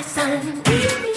my son.